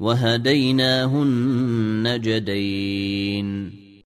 وهديناه النجدين